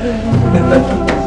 Gracias.